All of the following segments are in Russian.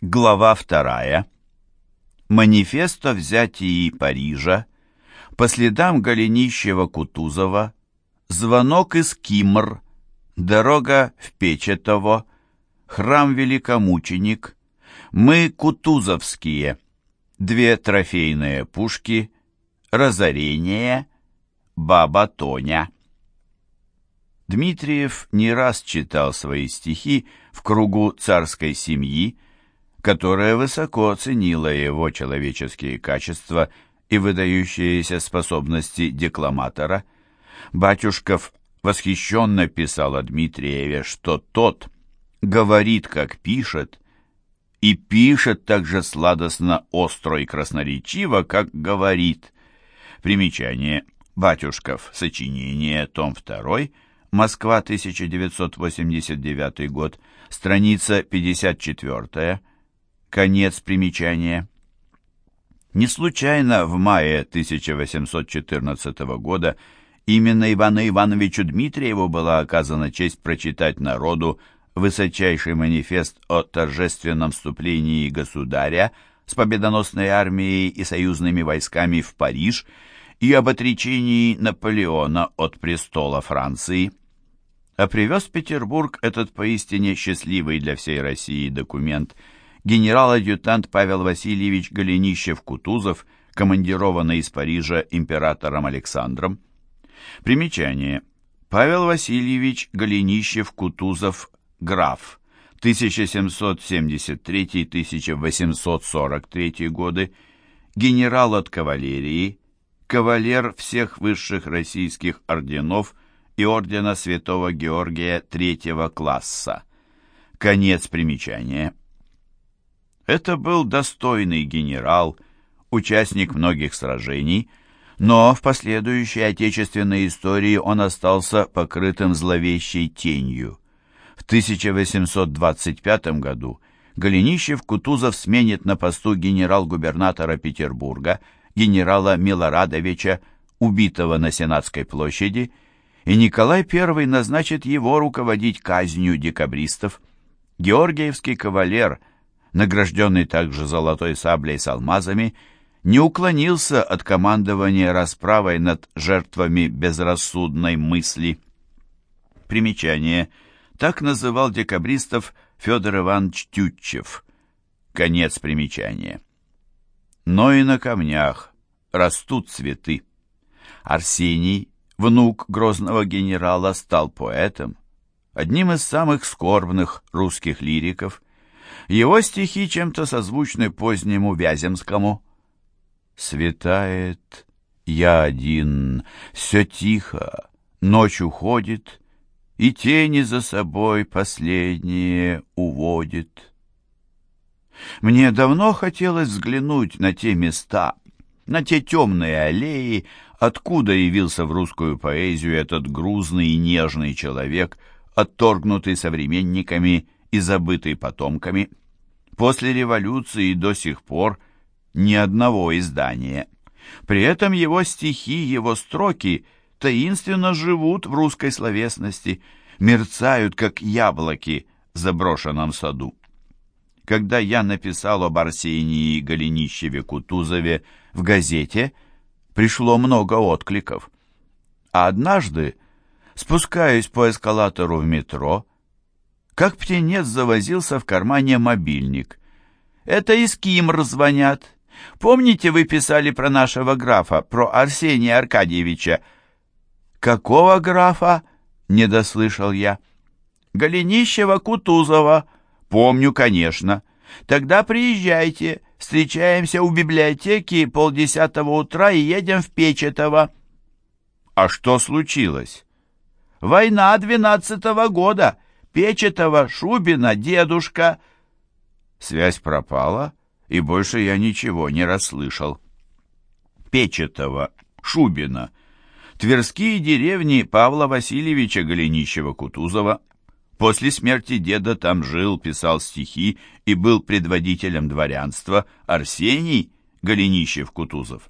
Глава вторая. Манифест о взятии Парижа. По следам Голенищева-Кутузова. Звонок из Кимр. Дорога в Печетово. Храм Великомученик. Мы Кутузовские. Две трофейные пушки. Разорение. Баба Тоня. Дмитриев не раз читал свои стихи в кругу царской семьи, которая высоко оценила его человеческие качества и выдающиеся способности декламатора. Батюшков восхищенно писал о Дмитриеве, что тот говорит, как пишет, и пишет так же сладостно, остро и красноречиво, как говорит. Примечание. Батюшков. Сочинение. Том 2. Москва, 1989 год. Страница 54. Конец примечания. Не случайно в мае 1814 года именно Ивану Ивановичу Дмитриеву была оказана честь прочитать народу высочайший манифест о торжественном вступлении государя с победоносной армией и союзными войсками в Париж и об отречении Наполеона от престола Франции. А привез в Петербург этот поистине счастливый для всей России документ – генерал-адъютант Павел Васильевич Голенищев-Кутузов, командированный из Парижа императором Александром. Примечание. Павел Васильевич Голенищев-Кутузов, граф, 1773-1843 годы, генерал от кавалерии, кавалер всех высших российских орденов и ордена Святого Георгия третьего класса. Конец примечания. Это был достойный генерал, участник многих сражений, но в последующей отечественной истории он остался покрытым зловещей тенью. В 1825 году Голенищев-Кутузов сменит на посту генерал-губернатора Петербурга, генерала Милорадовича, убитого на Сенатской площади, и Николай I назначит его руководить казнью декабристов. Георгиевский кавалер – награжденный также золотой саблей с алмазами, не уклонился от командования расправой над жертвами безрассудной мысли. Примечание. Так называл декабристов Федор Иванович Тютчев. Конец примечания. Но и на камнях растут цветы. Арсений, внук грозного генерала, стал поэтом, одним из самых скорбных русских лириков – его стихи чем-то созвучны позднему Вяземскому. «Светает, я один, все тихо, ночь уходит, и тени за собой последние уводит». Мне давно хотелось взглянуть на те места, на те темные аллеи, откуда явился в русскую поэзию этот грузный и нежный человек, отторгнутый современниками и забытый потомками. После революции до сих пор ни одного издания. При этом его стихи, его строки таинственно живут в русской словесности, мерцают, как яблоки в заброшенном саду. Когда я написал об Арсении Голенищеве-Кутузове в газете, пришло много откликов. А однажды, спускаясь по эскалатору в метро, как птенец завозился в кармане мобильник. «Это из Кимр звонят. Помните, вы писали про нашего графа, про Арсения Аркадьевича?» «Какого графа?» — не дослышал я. «Голенищева-Кутузова. Помню, конечно. Тогда приезжайте, встречаемся у библиотеки полдесятого утра и едем в Печетово». «А что случилось?» «Война двенадцатого года». Печетова, Шубина, дедушка. Связь пропала, и больше я ничего не расслышал. Печетова, Шубина. Тверские деревни Павла Васильевича Голенищева-Кутузова. После смерти деда там жил, писал стихи и был предводителем дворянства Арсений Голенищев-Кутузов.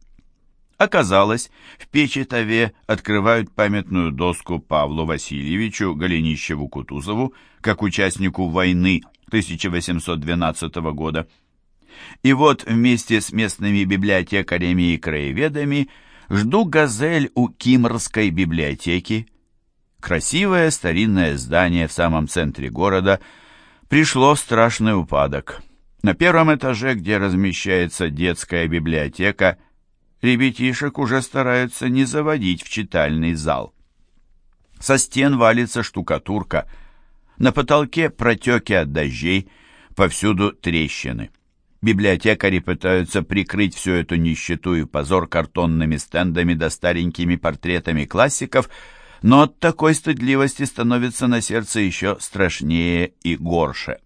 Оказалось, в Печетове открывают памятную доску Павлу Васильевичу Голенищеву-Кутузову как участнику войны 1812 года. И вот вместе с местными библиотекарями и краеведами жду «Газель» у Кимрской библиотеки. Красивое старинное здание в самом центре города пришло в страшный упадок. На первом этаже, где размещается детская библиотека, ребятишек уже стараются не заводить в читальный зал. Со стен валится штукатурка, на потолке протеки от дождей, повсюду трещины. Библиотекари пытаются прикрыть всю эту нищету и позор картонными стендами да старенькими портретами классиков, но от такой стыдливости становится на сердце еще страшнее и горше.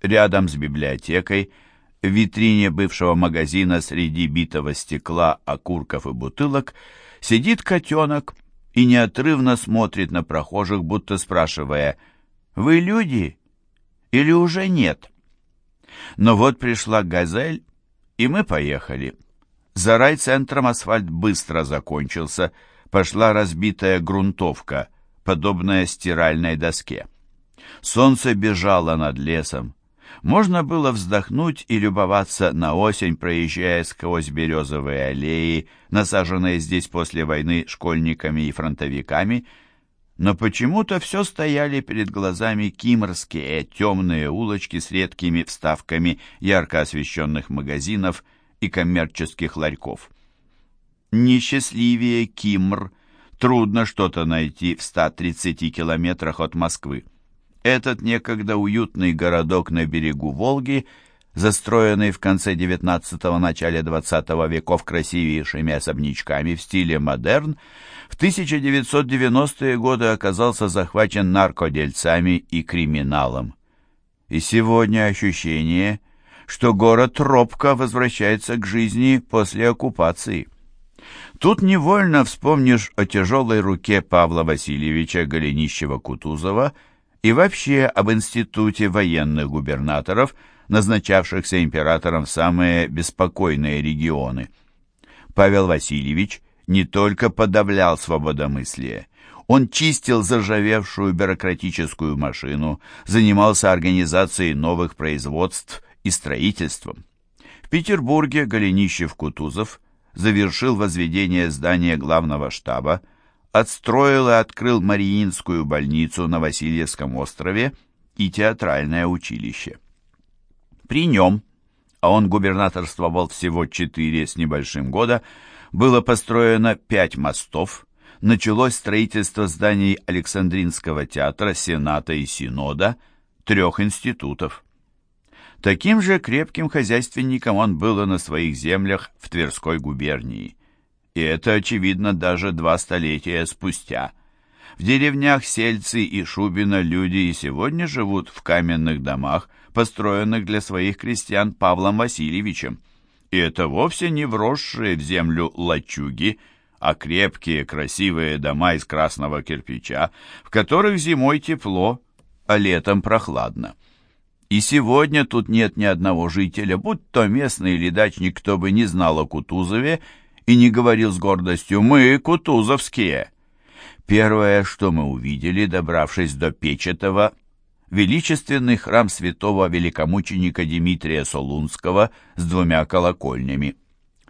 Рядом с библиотекой, в витрине бывшего магазина среди битого стекла, окурков и бутылок, сидит котенок и неотрывно смотрит на прохожих, будто спрашивая «Вы люди или уже нет?» Но вот пришла «Газель», и мы поехали. За райцентром асфальт быстро закончился, пошла разбитая грунтовка, подобная стиральной доске. Солнце бежало над лесом. Можно было вздохнуть и любоваться на осень, проезжая сквозь березовые аллеи, насаженные здесь после войны школьниками и фронтовиками, но почему-то все стояли перед глазами кимрские темные улочки с редкими вставками ярко освещенных магазинов и коммерческих ларьков. Несчастливее Кимр трудно что-то найти в 130 километрах от Москвы. Этот некогда уютный городок на берегу Волги – застроенный в конце XIX – начале XX веков красивейшими особнячками в стиле модерн, в 1990-е годы оказался захвачен наркодельцами и криминалом. И сегодня ощущение, что город робко возвращается к жизни после оккупации. Тут невольно вспомнишь о тяжелой руке Павла Васильевича Голенищева-Кутузова и вообще об институте военных губернаторов – назначавшихся императором в самые беспокойные регионы. Павел Васильевич не только подавлял свободомыслие, он чистил заржавевшую бюрократическую машину, занимался организацией новых производств и строительством. В Петербурге Голенищев-Кутузов завершил возведение здания главного штаба, отстроил и открыл Мариинскую больницу на Васильевском острове и театральное училище. При нем, а он губернаторствовал всего четыре с небольшим года, было построено пять мостов, началось строительство зданий Александринского театра, Сената и Синода, трех институтов. Таким же крепким хозяйственником он был и на своих землях в Тверской губернии. И это, очевидно, даже два столетия спустя. В деревнях Сельцы и Шубина люди и сегодня живут в каменных домах, построенных для своих крестьян Павлом Васильевичем. И это вовсе не вросшие в землю лачуги, а крепкие, красивые дома из красного кирпича, в которых зимой тепло, а летом прохладно. И сегодня тут нет ни одного жителя, будь то местный или дачник, кто бы не знал о Кутузове и не говорил с гордостью «Мы кутузовские». Первое, что мы увидели, добравшись до Печетова, величественный храм святого великомученика Дмитрия Солунского с двумя колокольнями.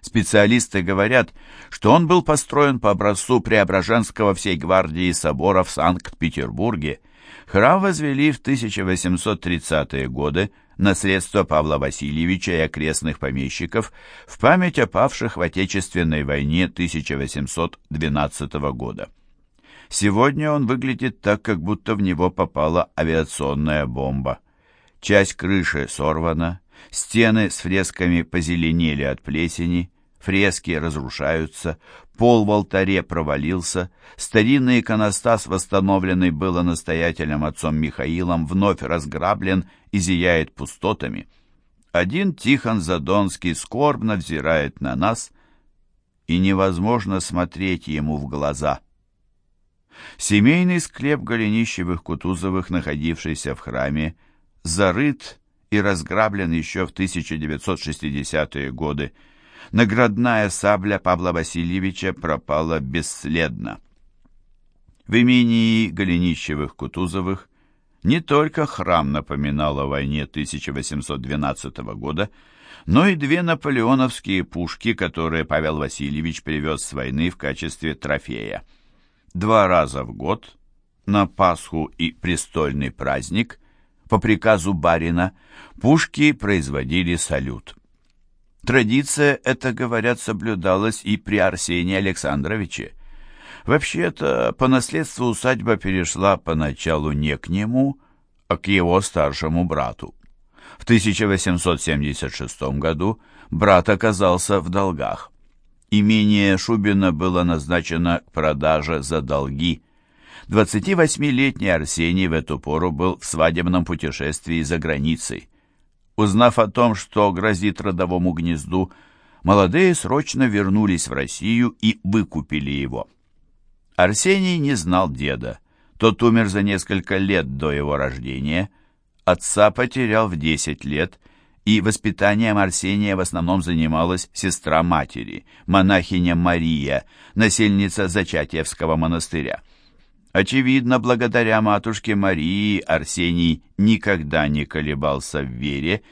Специалисты говорят, что он был построен по образцу Преображенского всей гвардии собора в Санкт-Петербурге. Храм возвели в 1830-е годы на средства Павла Васильевича и окрестных помещиков в память о павших в Отечественной войне 1812 года. Сегодня он выглядит так, как будто в него попала авиационная бомба. Часть крыши сорвана, стены с фресками позеленели от плесени, фрески разрушаются, пол в алтаре провалился, старинный иконостас, восстановленный было настоятелем отцом Михаилом, вновь разграблен и зияет пустотами. Один Тихон Задонский скорбно взирает на нас, и невозможно смотреть ему в глаза — Семейный склеп Голенищевых-Кутузовых, находившийся в храме, зарыт и разграблен еще в 1960-е годы. Наградная сабля Павла Васильевича пропала бесследно. В имении Голенищевых-Кутузовых Не только храм напоминал о войне 1812 года, но и две наполеоновские пушки, которые Павел Васильевич привез с войны в качестве трофея. Два раза в год, на Пасху и престольный праздник, по приказу барина, пушки производили салют. Традиция эта, говорят, соблюдалась и при Арсении Александровиче. Вообще-то, по наследству усадьба перешла поначалу не к нему, а к его старшему брату. В 1876 году брат оказался в долгах. Имение Шубина было назначено к продаже за долги. 28-летний Арсений в эту пору был в свадебном путешествии за границей. Узнав о том, что грозит родовому гнезду, молодые срочно вернулись в Россию и выкупили его. Арсений не знал деда. Тот умер за несколько лет до его рождения. Отца потерял в 10 лет, и воспитанием Арсения в основном занималась сестра матери, монахиня Мария, насельница Зачатиевского монастыря. Очевидно, благодаря матушке Марии Арсений никогда не колебался в вере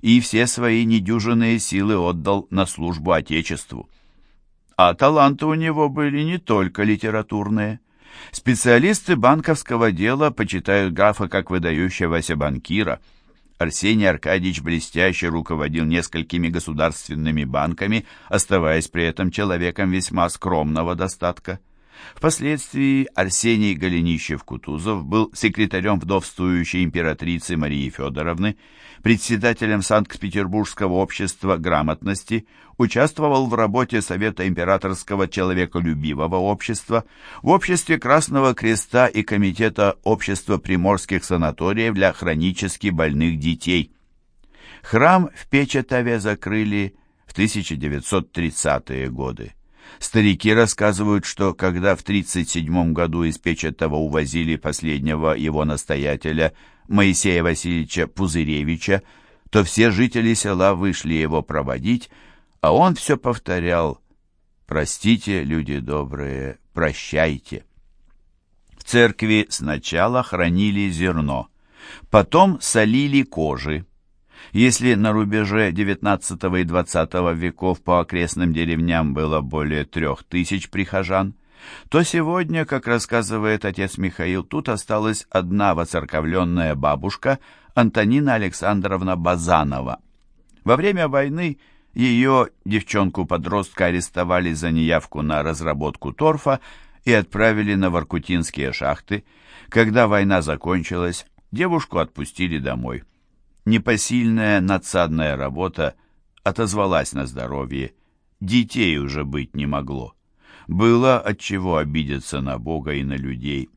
и все свои недюжинные силы отдал на службу Отечеству. А таланты у него были не только литературные. Специалисты банковского дела почитают графа как выдающегося банкира. Арсений Аркадьевич блестяще руководил несколькими государственными банками, оставаясь при этом человеком весьма скромного достатка. Впоследствии Арсений Голенищев-Кутузов был секретарем вдовствующей императрицы Марии Федоровны, председателем Санкт-Петербургского общества грамотности, участвовал в работе Совета императорского человеколюбивого общества, в обществе Красного Креста и Комитета общества приморских санаториев для хронически больных детей. Храм в Печетове закрыли в 1930-е годы. Старики рассказывают, что когда в 1937 году из Печетова увозили последнего его настоятеля, Моисея Васильевича Пузыревича, то все жители села вышли его проводить, а он все повторял «Простите, люди добрые, прощайте». В церкви сначала хранили зерно, потом солили кожи. Если на рубеже XIX и XX веков по окрестным деревням было более трех тысяч прихожан, то сегодня, как рассказывает отец Михаил, тут осталась одна воцерковленная бабушка Антонина Александровна Базанова. Во время войны ее, девчонку-подростка, арестовали за неявку на разработку торфа и отправили на воркутинские шахты. Когда война закончилась, девушку отпустили домой непосильная надсадная работа отозвалась на здоровье. Детей уже быть не могло. Было от чего обидеться на Бога и на людей.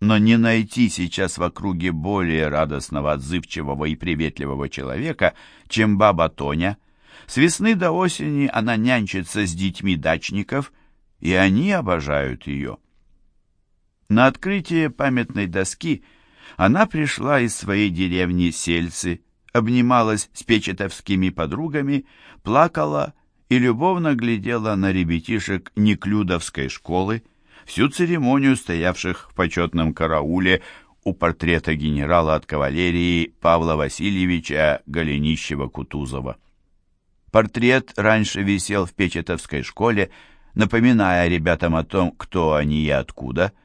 Но не найти сейчас в округе более радостного, отзывчивого и приветливого человека, чем баба Тоня. С весны до осени она нянчится с детьми дачников, и они обожают ее. На открытие памятной доски – она пришла из своей деревни Сельцы, обнималась с печетовскими подругами, плакала и любовно глядела на ребятишек Неклюдовской школы, всю церемонию стоявших в почетном карауле у портрета генерала от кавалерии Павла Васильевича Голенищева-Кутузова. Портрет раньше висел в Печетовской школе, напоминая ребятам о том, кто они и откуда –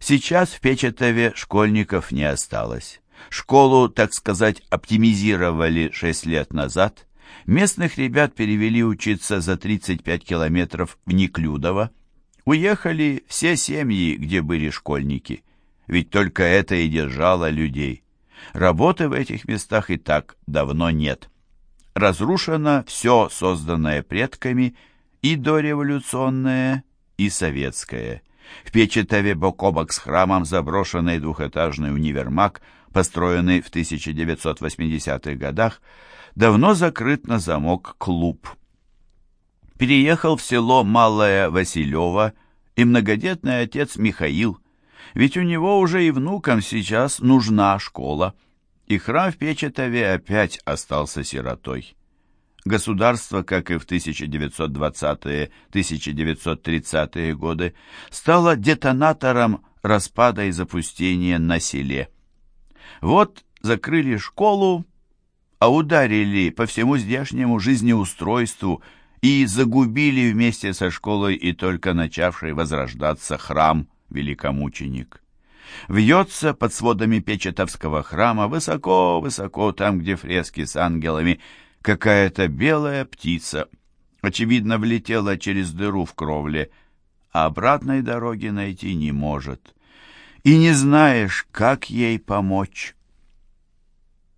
Сейчас в Печетове школьников не осталось. Школу, так сказать, оптимизировали шесть лет назад. Местных ребят перевели учиться за 35 километров в Неклюдово. Уехали все семьи, где были школьники. Ведь только это и держало людей. Работы в этих местах и так давно нет. Разрушено все, созданное предками, и дореволюционное, и советское. В Печетове бок о бок с храмом заброшенный двухэтажный универмаг, построенный в 1980-х годах, давно закрыт на замок клуб. Переехал в село Малое Василево и многодетный отец Михаил, ведь у него уже и внукам сейчас нужна школа, и храм в Печетове опять остался сиротой. Государство, как и в 1920-1930-е годы, стало детонатором распада и запустения на селе. Вот закрыли школу, а ударили по всему здешнему жизнеустройству и загубили вместе со школой и только начавший возрождаться храм великомученик. Вьется под сводами Печетовского храма высоко-высоко, там, где фрески с ангелами, какая-то белая птица. Очевидно, влетела через дыру в кровле, а обратной дороги найти не может. И не знаешь, как ей помочь.